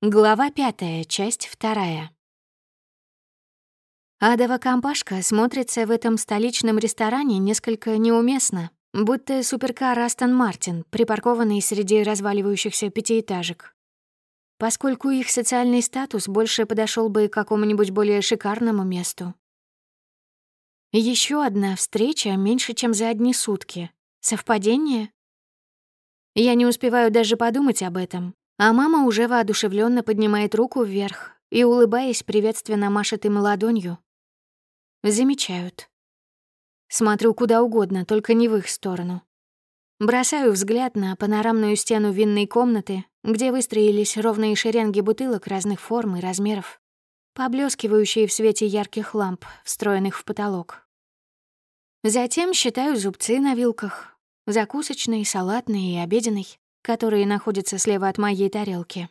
Глава пятая, часть вторая. Адова компашка смотрится в этом столичном ресторане несколько неуместно, будто суперкар Астон Мартин, припаркованный среди разваливающихся пятиэтажек. Поскольку их социальный статус больше подошел бы к какому-нибудь более шикарному месту. Еще одна встреча меньше, чем за одни сутки. Совпадение? Я не успеваю даже подумать об этом, а мама уже воодушевленно поднимает руку вверх и, улыбаясь, приветственно машет им ладонью. Замечают. Смотрю куда угодно, только не в их сторону. Бросаю взгляд на панорамную стену винной комнаты, где выстроились ровные шеренги бутылок разных форм и размеров, поблескивающие в свете ярких ламп, встроенных в потолок. Затем считаю зубцы на вилках, закусочный, салатный и обеденный которые находятся слева от моей тарелки.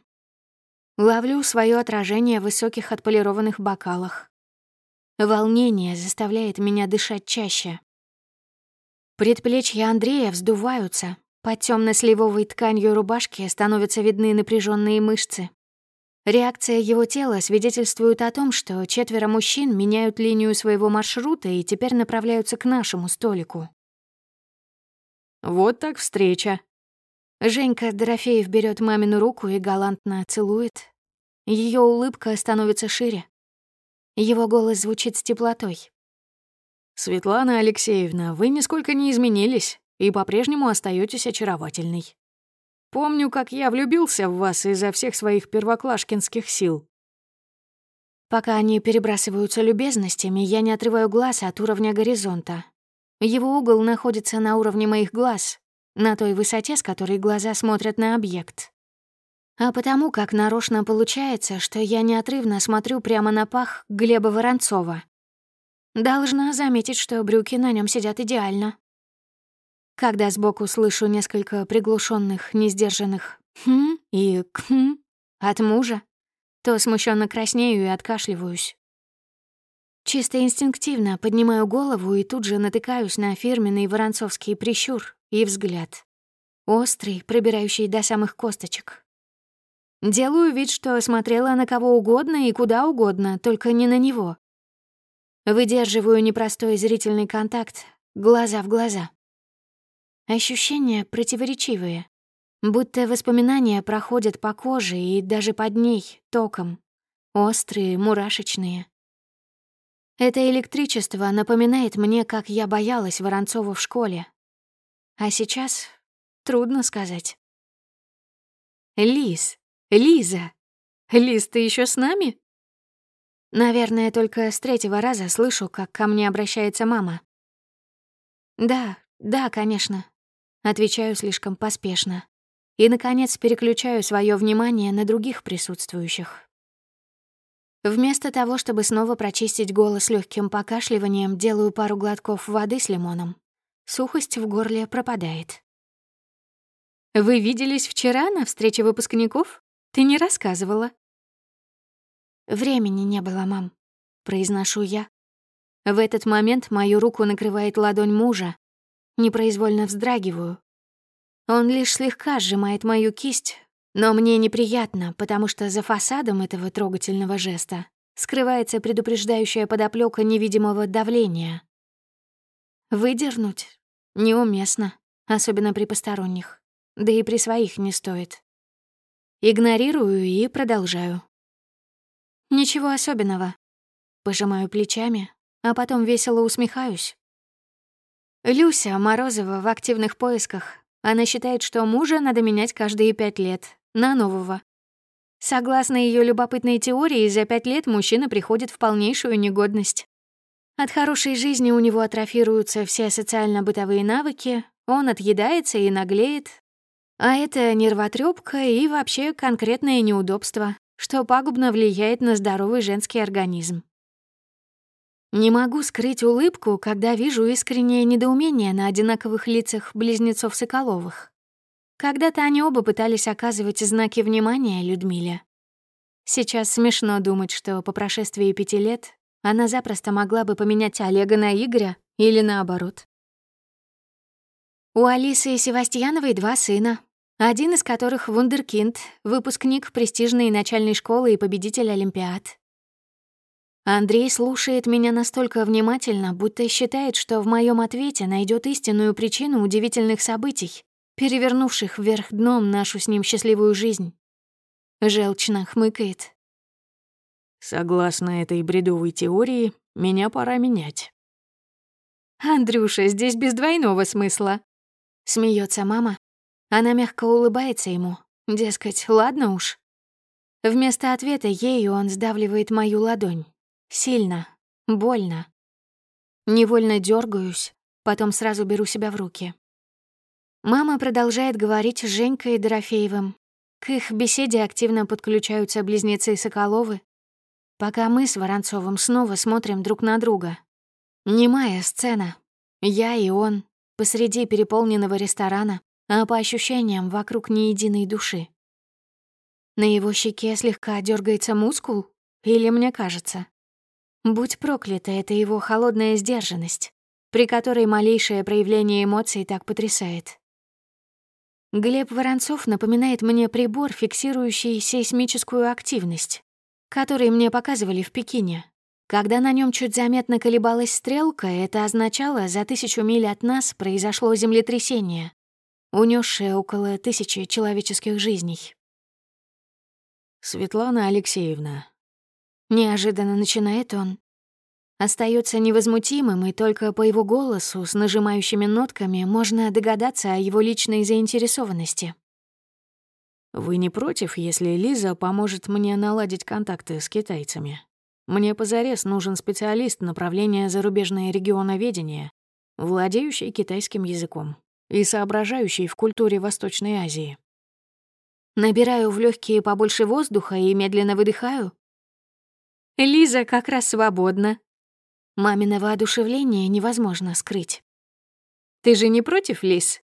Ловлю свое отражение в высоких отполированных бокалах. Волнение заставляет меня дышать чаще. Предплечья Андрея вздуваются, под темно-сливовой тканью рубашки становятся видны напряженные мышцы. Реакция его тела свидетельствует о том, что четверо мужчин меняют линию своего маршрута и теперь направляются к нашему столику. «Вот так встреча», Женька Дорофеев берет мамину руку и галантно целует. Ее улыбка становится шире. Его голос звучит с теплотой. «Светлана Алексеевна, вы нисколько не изменились и по-прежнему остаетесь очаровательной. Помню, как я влюбился в вас изо всех своих первоклашкинских сил». Пока они перебрасываются любезностями, я не отрываю глаз от уровня горизонта. Его угол находится на уровне моих глаз, на той высоте, с которой глаза смотрят на объект. А потому как нарочно получается, что я неотрывно смотрю прямо на пах Глеба Воронцова. Должна заметить, что брюки на нем сидят идеально. Когда сбоку слышу несколько приглушенных, несдержанных «хм» и «кхм» от мужа, то смущенно краснею и откашливаюсь. Чисто инстинктивно поднимаю голову и тут же натыкаюсь на фирменный воронцовский прищур, и взгляд. Острый, пробирающий до самых косточек. Делаю вид, что смотрела на кого угодно и куда угодно, только не на него. Выдерживаю непростой зрительный контакт, глаза в глаза. Ощущения противоречивые, будто воспоминания проходят по коже и даже под ней током. Острые, мурашечные. Это электричество напоминает мне, как я боялась Воронцова в школе, а сейчас трудно сказать. Лиз, Лиза, Лиз, ты еще с нами? Наверное, только с третьего раза слышу, как ко мне обращается мама. Да, да, конечно. Отвечаю слишком поспешно. И, наконец, переключаю свое внимание на других присутствующих. Вместо того, чтобы снова прочистить голос легким покашливанием, делаю пару глотков воды с лимоном. Сухость в горле пропадает. «Вы виделись вчера на встрече выпускников? Ты не рассказывала?» «Времени не было, мам», — произношу я. В этот момент мою руку накрывает ладонь мужа. Непроизвольно вздрагиваю. Он лишь слегка сжимает мою кисть, но мне неприятно, потому что за фасадом этого трогательного жеста скрывается предупреждающая подоплека невидимого давления. Выдернуть неуместно, особенно при посторонних. Да и при своих не стоит. Игнорирую и продолжаю. Ничего особенного. Пожимаю плечами, а потом весело усмехаюсь. Люся Морозова в активных поисках. Она считает, что мужа надо менять каждые пять лет, на нового. Согласно ее любопытной теории, за пять лет мужчина приходит в полнейшую негодность. От хорошей жизни у него атрофируются все социально-бытовые навыки, он отъедается и наглеет. А это нервотрепка и вообще конкретное неудобство, что пагубно влияет на здоровый женский организм. Не могу скрыть улыбку, когда вижу искреннее недоумение на одинаковых лицах близнецов Соколовых. Когда-то они оба пытались оказывать знаки внимания Людмиле. Сейчас смешно думать, что по прошествии пяти лет она запросто могла бы поменять Олега на Игоря или наоборот. У Алисы и Севастьяновой два сына. один из которых — вундеркинд, выпускник престижной начальной школы и победитель Олимпиад. Андрей слушает меня настолько внимательно, будто считает, что в моем ответе найдет истинную причину удивительных событий, перевернувших вверх дном нашу с ним счастливую жизнь. Желчно хмыкает. Согласно этой бредовой теории, меня пора менять. «Андрюша, здесь без двойного смысла», — смеется мама. Она мягко улыбается ему, дескать, ладно уж. Вместо ответа ею он сдавливает мою ладонь. Сильно, больно. Невольно дергаюсь, потом сразу беру себя в руки. Мама продолжает говорить с Женькой и Дорофеевым. К их беседе активно подключаются близнецы Соколовы, пока мы с Воронцовым снова смотрим друг на друга. Немая сцена. Я и он посреди переполненного ресторана, а по ощущениям вокруг ни единой души. На его щеке слегка дергается мускул, или мне кажется. Будь проклята, это его холодная сдержанность, при которой малейшее проявление эмоций так потрясает. Глеб Воронцов напоминает мне прибор, фиксирующий сейсмическую активность, который мне показывали в Пекине. Когда на нем чуть заметно колебалась стрелка, это означало, за тысячу миль от нас произошло землетрясение, унесшее около тысячи человеческих жизней. «Светлана Алексеевна». Неожиданно начинает он. Остается невозмутимым, и только по его голосу с нажимающими нотками можно догадаться о его личной заинтересованности. «Вы не против, если Лиза поможет мне наладить контакты с китайцами? Мне позарез нужен специалист направления зарубежное регионоведение, владеющий китайским языком и соображающий в культуре Восточной Азии. Набираю в легкие побольше воздуха и медленно выдыхаю. Лиза как раз свободна. Мамино воодушевление невозможно скрыть. Ты же не против, Лиз?